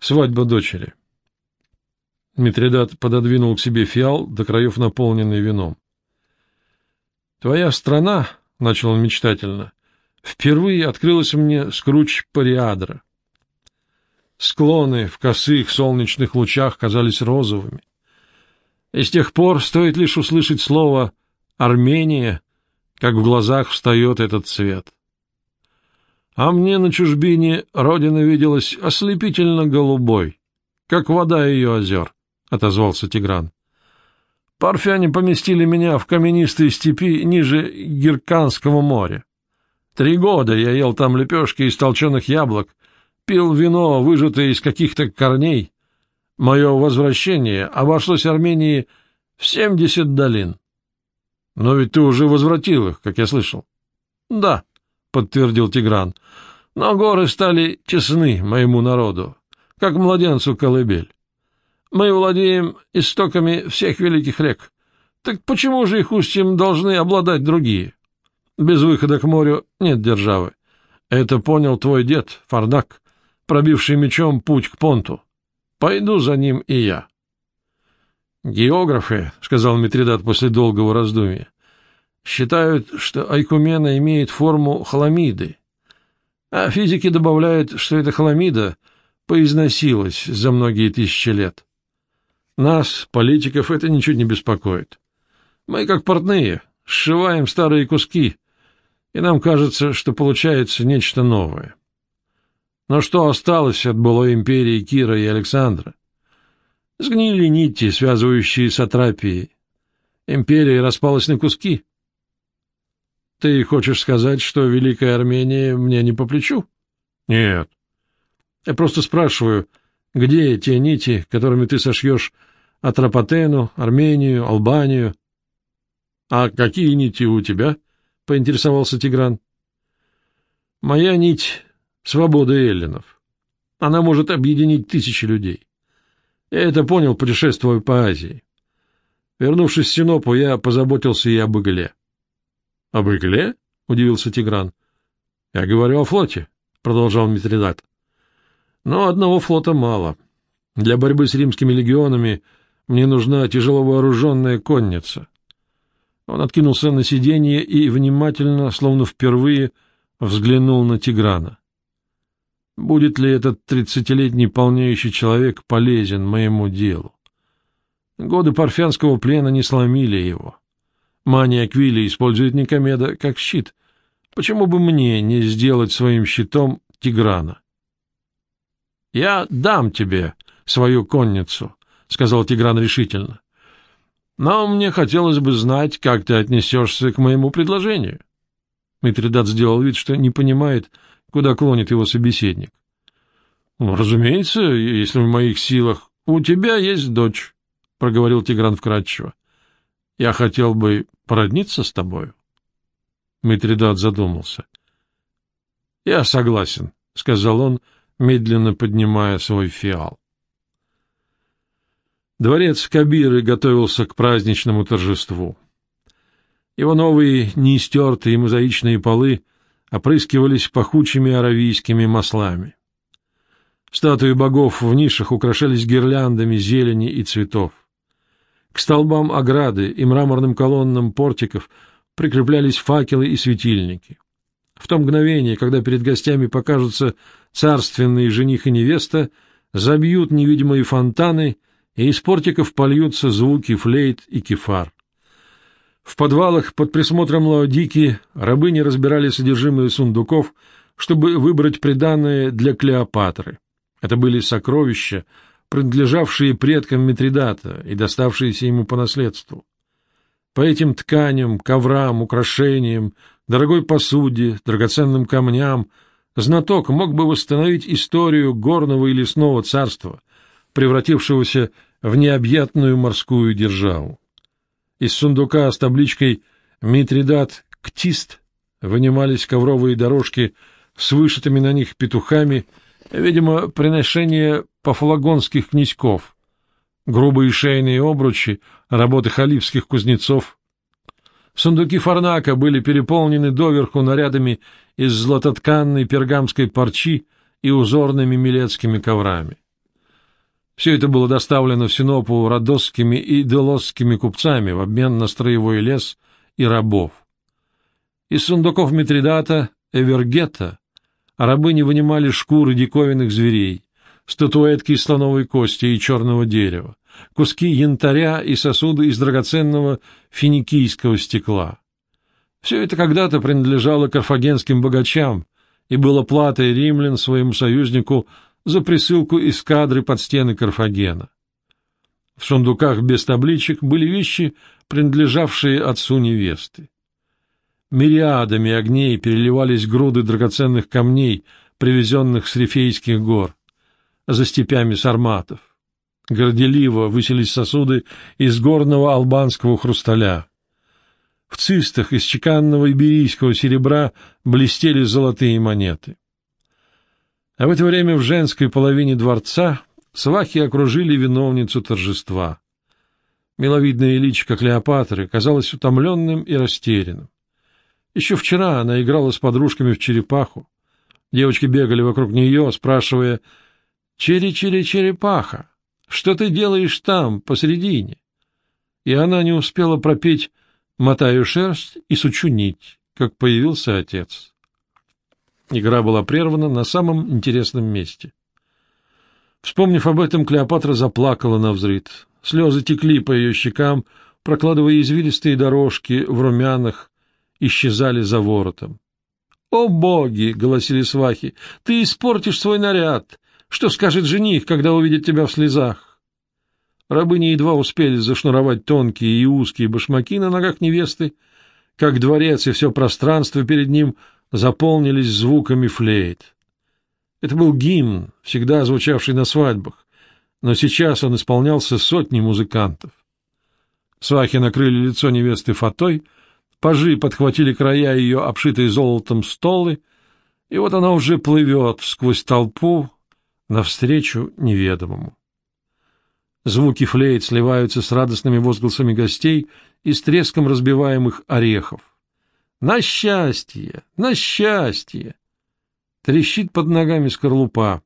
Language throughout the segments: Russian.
Свадьба дочери. Митридат пододвинул к себе фиал, до краев наполненный вином. — Твоя страна, — начал он мечтательно, — впервые открылась мне с круч Париадра. Склоны в косых солнечных лучах казались розовыми. И с тех пор стоит лишь услышать слово «Армения», как в глазах встает этот цвет. А мне на чужбине родина виделась ослепительно голубой, как вода ее озер, — отозвался Тигран. Парфяне поместили меня в каменистые степи ниже Гирканского моря. Три года я ел там лепешки из толченых яблок, пил вино, выжатое из каких-то корней. Мое возвращение обошлось Армении в семьдесят долин. Но ведь ты уже возвратил их, как я слышал. — Да, — подтвердил Тигран, — но горы стали тесны моему народу, как младенцу колыбель. Мы владеем истоками всех великих рек. Так почему же их устьем должны обладать другие? Без выхода к морю нет державы. Это понял твой дед, Фардак, пробивший мечом путь к понту. Пойду за ним и я. Географы, — сказал Митридат после долгого раздумья, — считают, что Айкумена имеет форму хламиды, а физики добавляют, что эта хламида поизносилась за многие тысячи лет. Нас, политиков, это ничуть не беспокоит. Мы, как портные, сшиваем старые куски, и нам кажется, что получается нечто новое. Но что осталось от былой империи Кира и Александра? Сгнили нити, связывающие сатрапии. Империя распалась на куски. Ты хочешь сказать, что Великая Армения мне не по плечу? Нет. Я просто спрашиваю, где те нити, которыми ты сошьешь Атропатену, Армению, Албанию? — А какие нити у тебя? — поинтересовался Тигран. — Моя нить — свобода эллинов. Она может объединить тысячи людей. Я это понял, путешествуя по Азии. Вернувшись в Синопу, я позаботился и об игле. — Об игле? — удивился Тигран. — Я говорю о флоте, — продолжал Митридат. — Но одного флота мало. Для борьбы с римскими легионами мне нужна тяжело вооруженная конница. Он откинулся на сиденье и внимательно, словно впервые, взглянул на Тиграна. Будет ли этот тридцатилетний полнеющий человек полезен моему делу? Годы парфянского плена не сломили его. Мания Аквилия использует Никомеда как щит. Почему бы мне не сделать своим щитом Тиграна? — Я дам тебе свою конницу, — сказал Тигран решительно. — Но мне хотелось бы знать, как ты отнесешься к моему предложению. Митридат сделал вид, что не понимает, куда клонит его собеседник. — Ну, разумеется, если в моих силах. У тебя есть дочь, — проговорил Тигран вкратчиво. Я хотел бы породниться с тобою. Митридат задумался. — Я согласен, — сказал он, медленно поднимая свой фиал. Дворец Кабиры готовился к праздничному торжеству. Его новые неистертые мозаичные полы опрыскивались пахучими аравийскими маслами. Статуи богов в нишах украшались гирляндами зелени и цветов. К столбам ограды и мраморным колоннам портиков прикреплялись факелы и светильники. В то мгновение, когда перед гостями покажутся царственные жених и невеста, забьют невидимые фонтаны, и из портиков польются звуки флейт и кефар. В подвалах под присмотром Лаодики рабыни разбирали содержимое сундуков, чтобы выбрать приданное для Клеопатры. Это были сокровища, принадлежавшие предкам Митридата и доставшиеся ему по наследству. По этим тканям, коврам, украшениям, дорогой посуде, драгоценным камням знаток мог бы восстановить историю горного и лесного царства, превратившегося в необъятную морскую державу. Из сундука с табличкой «Митридат Ктист» вынимались ковровые дорожки с вышитыми на них петухами, видимо, приношение пафлагонских князьков, грубые шейные обручи, работы халифских кузнецов. Сундуки Фарнака были переполнены доверху нарядами из златотканной пергамской парчи и узорными милецкими коврами. Все это было доставлено в Синопу родосскими и делосскими купцами в обмен на строевой лес и рабов. Из сундуков Митридата, Эвергета, рабы не вынимали шкуры диковинных зверей, статуэтки из слоновой кости и черного дерева, куски янтаря и сосуды из драгоценного финикийского стекла. Все это когда-то принадлежало карфагенским богачам и было платой римлян своему союзнику за присылку эскадры под стены Карфагена. В сундуках без табличек были вещи, принадлежавшие отцу невесты. Мириадами огней переливались груды драгоценных камней, привезенных с Рифейских гор, за степями сарматов. Горделиво высились сосуды из горного албанского хрусталя. В цистах из чеканного иберийского серебра блестели золотые монеты. А в это время в женской половине дворца свахи окружили виновницу торжества. Миловидное личико Клеопатры казалось утомленным и растерянным. Еще вчера она играла с подружками в черепаху. Девочки бегали вокруг нее, спрашивая «Чери-чери-черепаха, что ты делаешь там, посередине?» И она не успела пропеть «Мотаю шерсть и сучу нить», как появился отец. Игра была прервана на самом интересном месте. Вспомнив об этом, Клеопатра заплакала на взрыд. Слезы текли по ее щекам, прокладывая извилистые дорожки в румянах, исчезали за воротом. — О, боги! — голосили свахи. — Ты испортишь свой наряд! Что скажет жених, когда увидит тебя в слезах? Рабыни едва успели зашнуровать тонкие и узкие башмаки на ногах невесты, как дворец и все пространство перед ним заполнились звуками флейт. Это был гимн, всегда звучавший на свадьбах, но сейчас он исполнялся сотней музыкантов. Свахи накрыли лицо невесты фатой — Пажи подхватили края ее, обшитые золотом столы, и вот она уже плывет сквозь толпу навстречу неведомому. Звуки флейт сливаются с радостными возгласами гостей и с треском разбиваемых орехов. «На счастье! На счастье!» Трещит под ногами скорлупа.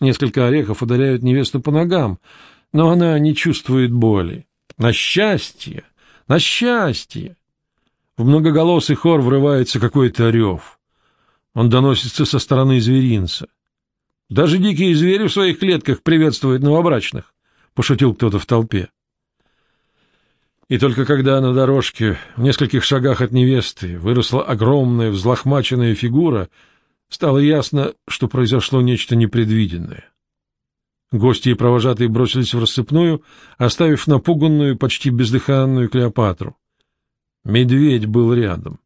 Несколько орехов ударяют невесту по ногам, но она не чувствует боли. «На счастье! На счастье!» В многоголосый хор врывается какой-то рев. Он доносится со стороны зверинца. Даже дикие звери в своих клетках приветствуют новобрачных, — пошутил кто-то в толпе. И только когда на дорожке, в нескольких шагах от невесты, выросла огромная взлохмаченная фигура, стало ясно, что произошло нечто непредвиденное. Гости и провожатые бросились в рассыпную, оставив напуганную, почти бездыханную Клеопатру. Медведь был рядом.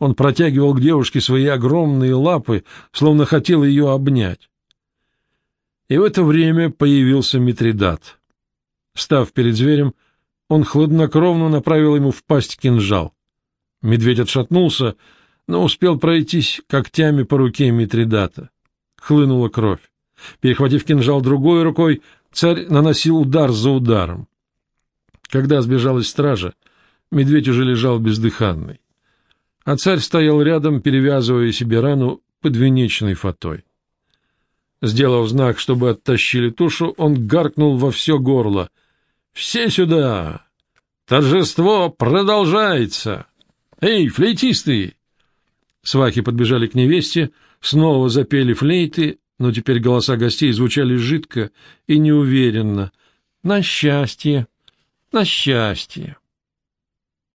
Он протягивал к девушке свои огромные лапы, словно хотел ее обнять. И в это время появился Митридат. Став перед зверем, он хладнокровно направил ему в пасть кинжал. Медведь отшатнулся, но успел пройтись когтями по руке Митридата. Хлынула кровь. Перехватив кинжал другой рукой, царь наносил удар за ударом. Когда сбежалась стража, Медведь уже лежал бездыханный. А царь стоял рядом, перевязывая себе рану подвенечной фатой. Сделав знак, чтобы оттащили тушу, он гаркнул во все горло. «Все сюда! Торжество продолжается! Эй, флейтисты!» Свахи подбежали к невесте, снова запели флейты, но теперь голоса гостей звучали жидко и неуверенно. «На счастье! На счастье!»